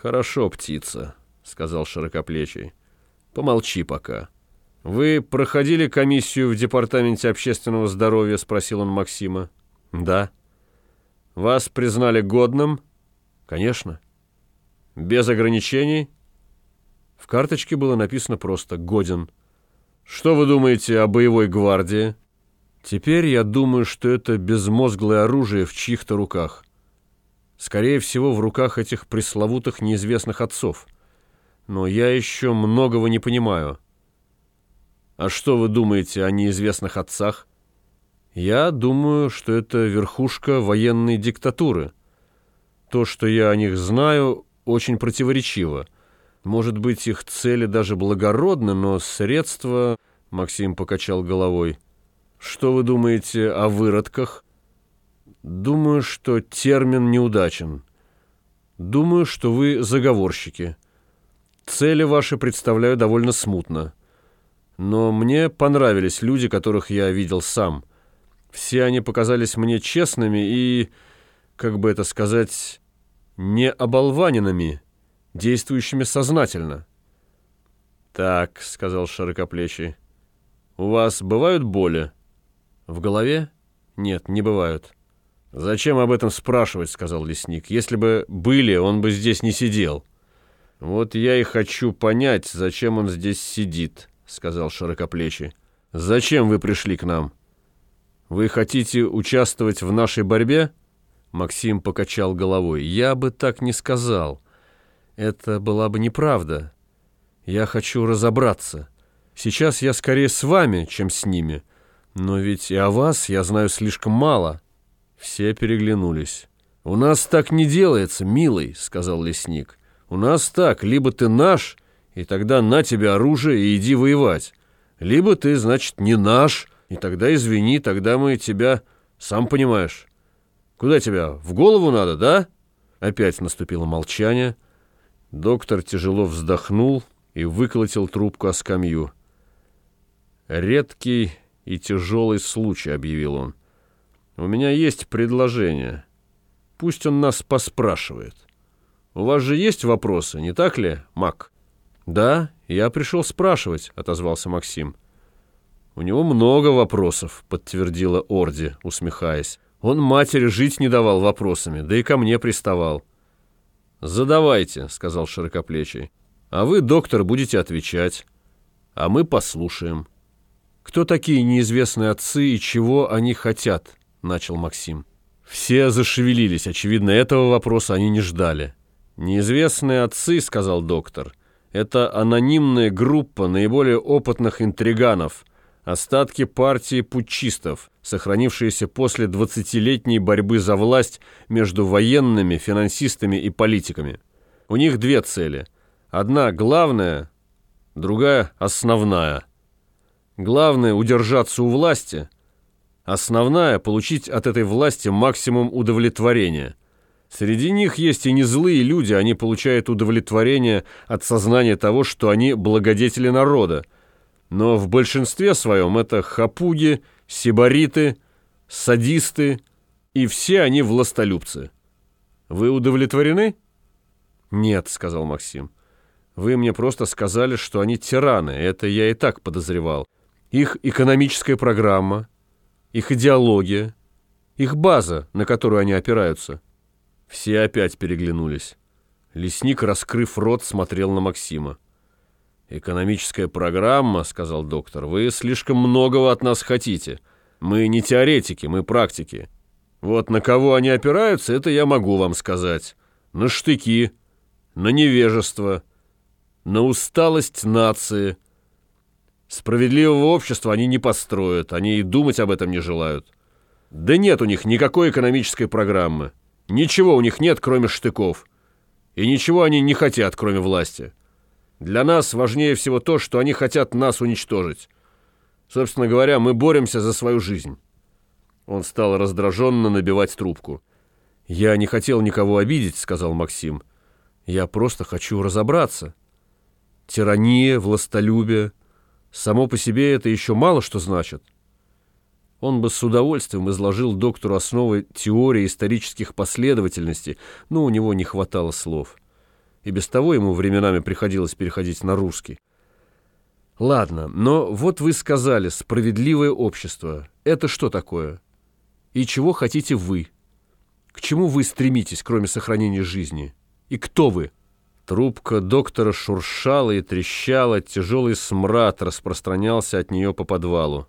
«Хорошо, птица», — сказал широкоплечий. «Помолчи пока». «Вы проходили комиссию в Департаменте общественного здоровья?» — спросил он Максима. «Да». «Вас признали годным?» «Конечно». «Без ограничений?» В карточке было написано просто «Годен». «Что вы думаете о боевой гвардии?» «Теперь я думаю, что это безмозглое оружие в чьих-то руках. Скорее всего, в руках этих пресловутых неизвестных отцов. Но я еще многого не понимаю». «А что вы думаете о неизвестных отцах?» «Я думаю, что это верхушка военной диктатуры. То, что я о них знаю, очень противоречиво. Может быть, их цели даже благородны, но средства...» Максим покачал головой. «Что вы думаете о выродках?» «Думаю, что термин неудачен. Думаю, что вы заговорщики. Цели ваши представляю довольно смутно. Но мне понравились люди, которых я видел сам. Все они показались мне честными и, как бы это сказать, не оболваненными, действующими сознательно. «Так», — сказал широкоплечий, — «у вас бывают боли?» «В голове? Нет, не бывают». «Зачем об этом спрашивать?» — сказал лесник. «Если бы были, он бы здесь не сидел». «Вот я и хочу понять, зачем он здесь сидит», — сказал широкоплечий. «Зачем вы пришли к нам? Вы хотите участвовать в нашей борьбе?» Максим покачал головой. «Я бы так не сказал. Это была бы неправда. Я хочу разобраться. Сейчас я скорее с вами, чем с ними. Но ведь и о вас я знаю слишком мало». Все переглянулись. «У нас так не делается, милый», — сказал лесник. «У нас так, либо ты наш, и тогда на тебе оружие и иди воевать. Либо ты, значит, не наш, и тогда извини, тогда мы тебя, сам понимаешь». Куда тебя? В голову надо, да?» Опять наступило молчание. Доктор тяжело вздохнул и выколотил трубку о скамью. «Редкий и тяжелый случай», — объявил он. «У меня есть предложение. Пусть он нас поспрашивает. У вас же есть вопросы, не так ли, Мак?» «Да, я пришел спрашивать», — отозвался Максим. «У него много вопросов», — подтвердила Орди, усмехаясь. Он матери жить не давал вопросами, да и ко мне приставал. «Задавайте», — сказал широкоплечий. «А вы, доктор, будете отвечать. А мы послушаем». «Кто такие неизвестные отцы и чего они хотят?» — начал Максим. Все зашевелились. Очевидно, этого вопроса они не ждали. «Неизвестные отцы», — сказал доктор, — «это анонимная группа наиболее опытных интриганов, остатки партии путчистов, сохранившиеся после 20-летней борьбы за власть между военными, финансистами и политиками. У них две цели. Одна главная, другая основная. Главное – удержаться у власти. Основная – получить от этой власти максимум удовлетворения. Среди них есть и не злые люди, они получают удовлетворение от сознания того, что они благодетели народа, но в большинстве своем это хапуги, сибариты, садисты, и все они властолюбцы. Вы удовлетворены? Нет, сказал Максим. Вы мне просто сказали, что они тираны, это я и так подозревал. Их экономическая программа, их идеология, их база, на которую они опираются. Все опять переглянулись. Лесник, раскрыв рот, смотрел на Максима. «Экономическая программа», — сказал доктор, — «вы слишком многого от нас хотите. Мы не теоретики, мы практики. Вот на кого они опираются, это я могу вам сказать. На штыки, на невежество, на усталость нации. Справедливого общества они не построят, они и думать об этом не желают. Да нет у них никакой экономической программы. Ничего у них нет, кроме штыков. И ничего они не хотят, кроме власти». Для нас важнее всего то, что они хотят нас уничтожить. Собственно говоря, мы боремся за свою жизнь». Он стал раздраженно набивать трубку. «Я не хотел никого обидеть», — сказал Максим. «Я просто хочу разобраться. Тирания, властолюбие. Само по себе это еще мало что значит». Он бы с удовольствием изложил доктору основы теории исторических последовательностей, но у него не хватало слов. и без того ему временами приходилось переходить на русский. Ладно, но вот вы сказали «справедливое общество». Это что такое? И чего хотите вы? К чему вы стремитесь, кроме сохранения жизни? И кто вы? Трубка доктора шуршала и трещала, тяжелый смрад распространялся от нее по подвалу.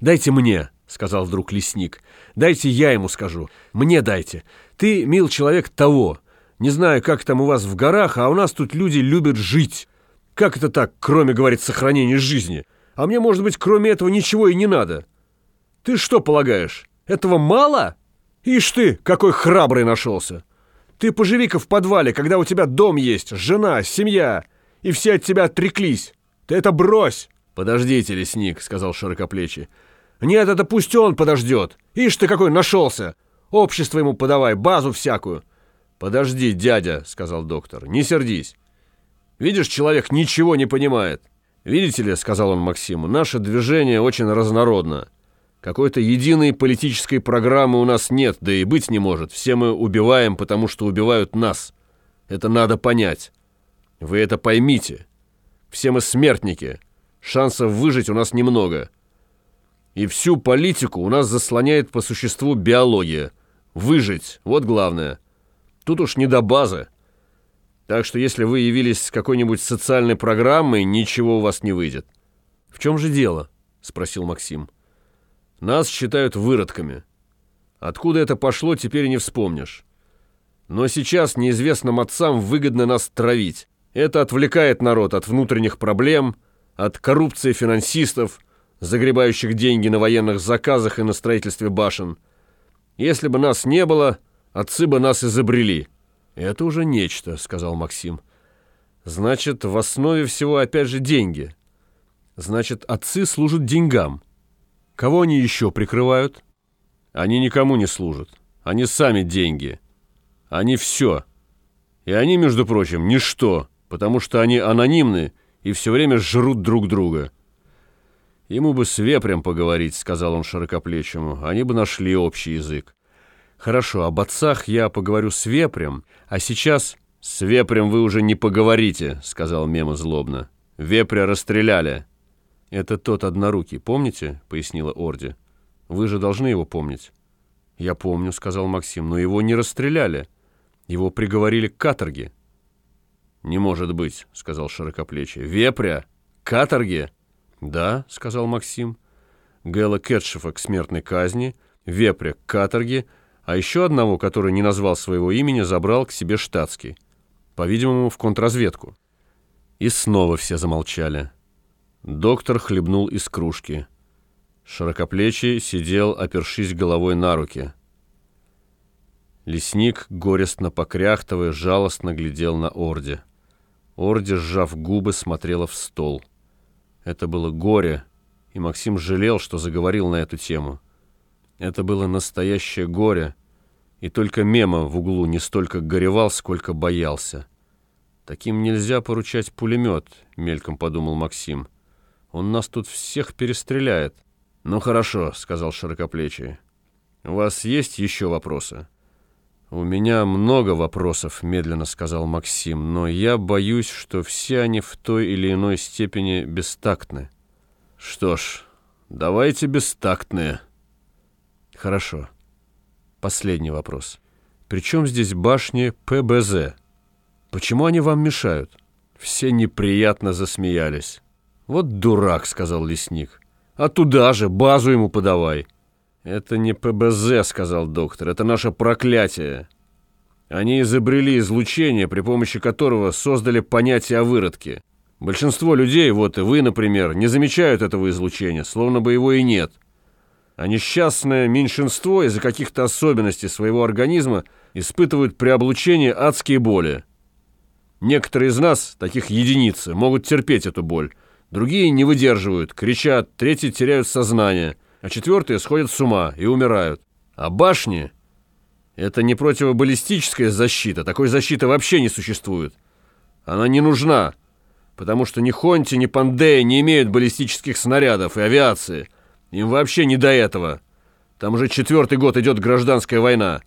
«Дайте мне!» — сказал вдруг лесник. «Дайте я ему скажу. Мне дайте. Ты, мил человек, того. Не знаю, как там у вас в горах, а у нас тут люди любят жить. Как это так, кроме, говорит, сохранения жизни? А мне, может быть, кроме этого ничего и не надо. Ты что полагаешь, этого мало? Ишь ты, какой храбрый нашелся. Ты поживи-ка в подвале, когда у тебя дом есть, жена, семья, и все от тебя отреклись. Ты это брось!» «Подождите, лесник», — сказал широкоплечий. «Нет, это пусть он подождет. Ишь ты какой нашелся! Общество ему подавай, базу всякую». «Подожди, дядя», — сказал доктор, — «не сердись. Видишь, человек ничего не понимает. Видите ли, — сказал он Максиму, — наше движение очень разнородно. Какой-то единой политической программы у нас нет, да и быть не может. Все мы убиваем, потому что убивают нас. Это надо понять. Вы это поймите. Все мы смертники. Шансов выжить у нас немного. И всю политику у нас заслоняет по существу биология. Выжить — вот главное. Тут уж не до базы. Так что если вы явились с какой-нибудь социальной программой, ничего у вас не выйдет. «В чем же дело?» — спросил Максим. Нас считают выродками. Откуда это пошло, теперь не вспомнишь. Но сейчас неизвестным отцам выгодно нас травить. Это отвлекает народ от внутренних проблем, от коррупции финансистов, загребающих деньги на военных заказах и на строительстве башен. Если бы нас не было, отцы бы нас изобрели. Это уже нечто, сказал Максим. Значит, в основе всего опять же деньги. Значит, отцы служат деньгам. Кого они еще прикрывают? Они никому не служат. Они сами деньги. Они все. И они, между прочим, ничто, потому что они анонимны и все время жрут друг друга. Ему бы с вепрем поговорить, сказал он широкоплечему. Они бы нашли общий язык. Хорошо, об отцах я поговорю с вепрем, а сейчас... С вепрем вы уже не поговорите, сказал Мема злобно. Вепря расстреляли. «Это тот однорукий, помните?» — пояснила Орди. «Вы же должны его помнить». «Я помню», — сказал Максим, — «но его не расстреляли. Его приговорили к каторге». «Не может быть», — сказал Широкоплечий. «Вепря? Каторге?» «Да», — сказал Максим. Гэла Кетшефа к смертной казни, Вепря к каторге, а еще одного, который не назвал своего имени, забрал к себе штатский. По-видимому, в контрразведку. И снова все замолчали. Доктор хлебнул из кружки. Широкоплечий сидел, опершись головой на руки. Лесник, горестно покряхтовый, жалостно глядел на Орде. Орде, сжав губы, смотрела в стол. Это было горе, и Максим жалел, что заговорил на эту тему. Это было настоящее горе, и только Мема в углу не столько горевал, сколько боялся. «Таким нельзя поручать пулемет», — мельком подумал Максим. Он нас тут всех перестреляет. Ну хорошо, сказал широкоплечий. У вас есть еще вопросы? У меня много вопросов, медленно сказал Максим, но я боюсь, что все они в той или иной степени бестактны. Что ж, давайте бестактные. Хорошо. Последний вопрос. Причем здесь башни ПБЗ? Почему они вам мешают? Все неприятно засмеялись. «Вот дурак», — сказал лесник. «А туда же, базу ему подавай». «Это не ПБЗ», — сказал доктор, — «это наше проклятие. Они изобрели излучение, при помощи которого создали понятие о выродке. Большинство людей, вот и вы, например, не замечают этого излучения, словно бы его и нет. А несчастное меньшинство из-за каких-то особенностей своего организма испытывают при облучении адские боли. Некоторые из нас, таких единицы, могут терпеть эту боль, Другие не выдерживают, кричат, третьи теряют сознание, а четвертые сходят с ума и умирают. А башни — это не противобаллистическая защита, такой защиты вообще не существует. Она не нужна, потому что ни Хонти, ни Пандея не имеют баллистических снарядов и авиации. Им вообще не до этого. Там уже четвертый год идет гражданская война.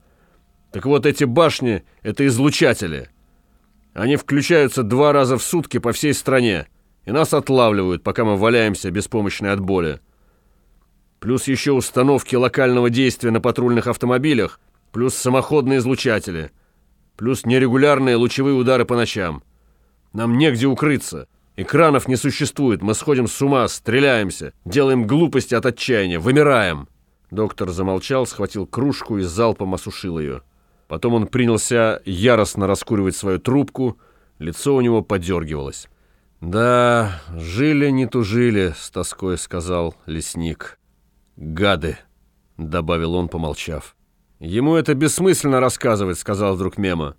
Так вот эти башни — это излучатели — Они включаются два раза в сутки по всей стране, и нас отлавливают, пока мы валяемся беспомощные от боли. Плюс еще установки локального действия на патрульных автомобилях, плюс самоходные излучатели, плюс нерегулярные лучевые удары по ночам. Нам негде укрыться. Экранов не существует, мы сходим с ума, стреляемся, делаем глупости от отчаяния, вымираем. Доктор замолчал, схватил кружку и залпом осушил ее. Потом он принялся яростно раскуривать свою трубку, лицо у него подергивалось. «Да, жили не тужили», — с тоской сказал лесник. «Гады», — добавил он, помолчав. «Ему это бессмысленно рассказывать», — сказал вдруг Мема.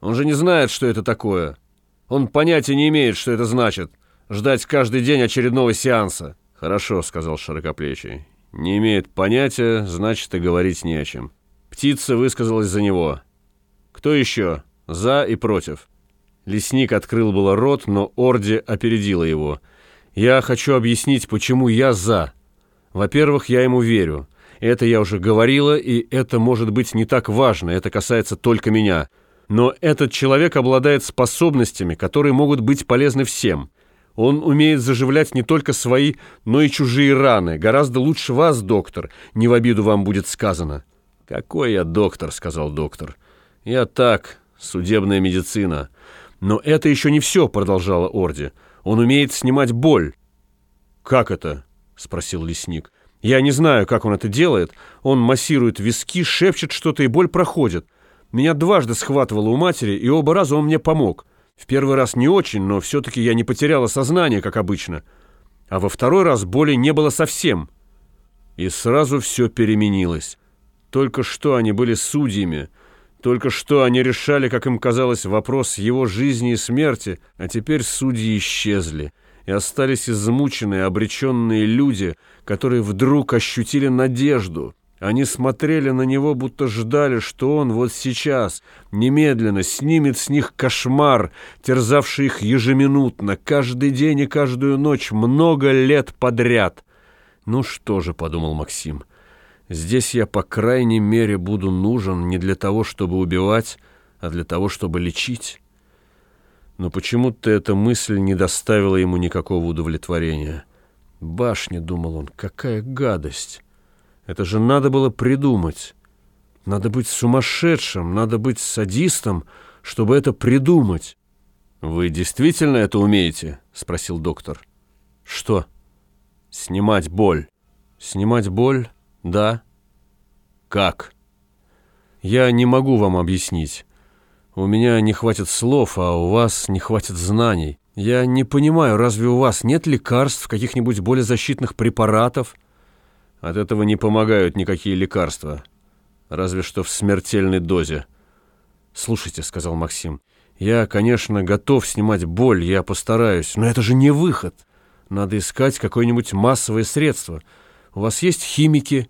«Он же не знает, что это такое. Он понятия не имеет, что это значит. Ждать каждый день очередного сеанса». «Хорошо», — сказал Широкоплечий. «Не имеет понятия, значит, и говорить не о чем». Птица высказалась за него. «Кто еще? За и против?» Лесник открыл было рот, но Орди опередила его. «Я хочу объяснить, почему я за. Во-первых, я ему верю. Это я уже говорила, и это может быть не так важно, это касается только меня. Но этот человек обладает способностями, которые могут быть полезны всем. Он умеет заживлять не только свои, но и чужие раны. Гораздо лучше вас, доктор, не в обиду вам будет сказано». «Какой я доктор?» — сказал доктор. «Я так, судебная медицина». «Но это еще не все», — продолжала Орди. «Он умеет снимать боль». «Как это?» — спросил лесник. «Я не знаю, как он это делает. Он массирует виски, шепчет что-то, и боль проходит. Меня дважды схватывало у матери, и оба раза он мне помог. В первый раз не очень, но все-таки я не потеряла сознание, как обычно. А во второй раз боли не было совсем». И сразу все переменилось. Только что они были судьями, только что они решали, как им казалось, вопрос его жизни и смерти, а теперь судьи исчезли, и остались измученные, обреченные люди, которые вдруг ощутили надежду. Они смотрели на него, будто ждали, что он вот сейчас, немедленно, снимет с них кошмар, терзавший их ежеминутно, каждый день и каждую ночь, много лет подряд. «Ну что же», — подумал Максим, — Здесь я, по крайней мере, буду нужен не для того, чтобы убивать, а для того, чтобы лечить. Но почему-то эта мысль не доставила ему никакого удовлетворения. «Башня», — думал он, — «какая гадость! Это же надо было придумать. Надо быть сумасшедшим, надо быть садистом, чтобы это придумать». «Вы действительно это умеете?» — спросил доктор. «Что?» «Снимать боль». «Снимать боль?» «Да». «Как?» «Я не могу вам объяснить. У меня не хватит слов, а у вас не хватит знаний. Я не понимаю, разве у вас нет лекарств, каких-нибудь более защитных препаратов?» «От этого не помогают никакие лекарства. Разве что в смертельной дозе». «Слушайте», — сказал Максим, — «я, конечно, готов снимать боль, я постараюсь, но это же не выход. Надо искать какое-нибудь массовое средство». У вас есть химики?»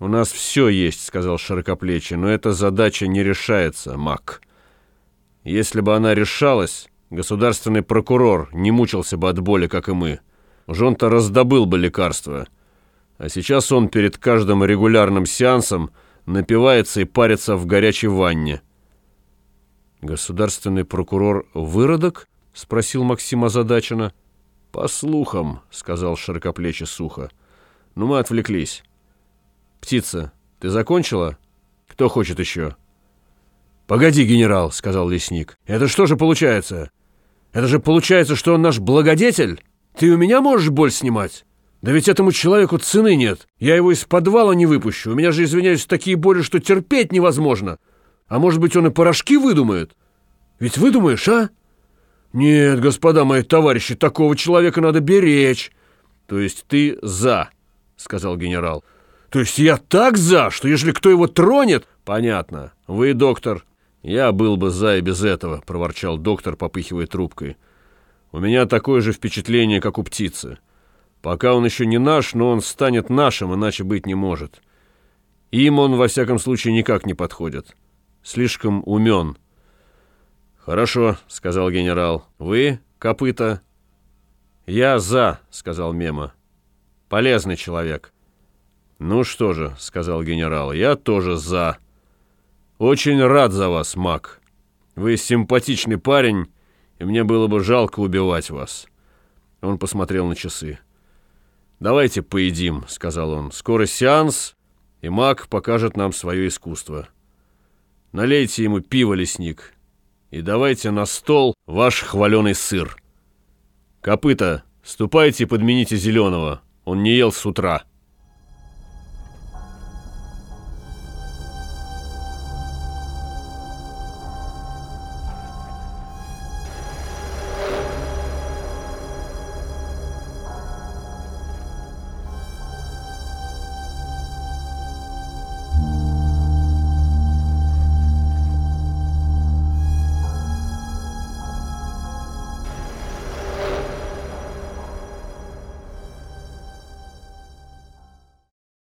«У нас все есть», — сказал Широкоплечий, «но эта задача не решается, Мак. Если бы она решалась, государственный прокурор не мучился бы от боли, как и мы. Уж он-то раздобыл бы лекарства. А сейчас он перед каждым регулярным сеансом напивается и парится в горячей ванне». «Государственный прокурор выродок?» — спросил Максим озадаченно. «По слухам», — сказал Широкоплечий сухо. Ну, мы отвлеклись. Птица, ты закончила? Кто хочет еще? Погоди, генерал, сказал лесник. Это что же получается? Это же получается, что он наш благодетель? Ты у меня можешь боль снимать? Да ведь этому человеку цены нет. Я его из подвала не выпущу. У меня же, извиняюсь, такие боли, что терпеть невозможно. А может быть, он и порошки выдумает? Ведь выдумаешь, а? Нет, господа мои товарищи, такого человека надо беречь. То есть ты за сказал генерал. «То есть я так за, что если кто его тронет...» «Понятно. Вы, доктор...» «Я был бы за и без этого», — проворчал доктор, попыхивая трубкой. «У меня такое же впечатление, как у птицы. Пока он еще не наш, но он станет нашим, иначе быть не может. Им он, во всяком случае, никак не подходит. Слишком умен». «Хорошо», — сказал генерал. «Вы, копыта?» «Я за», — сказал Мема. Полезный человек». «Ну что же», — сказал генерал, — «я тоже за. Очень рад за вас, маг. Вы симпатичный парень, и мне было бы жалко убивать вас». Он посмотрел на часы. «Давайте поедим», — сказал он. «Скоро сеанс, и маг покажет нам свое искусство. Налейте ему пиво, лесник, и давайте на стол ваш хваленый сыр. Копыта, ступайте и подмените зеленого, он не ел с утра».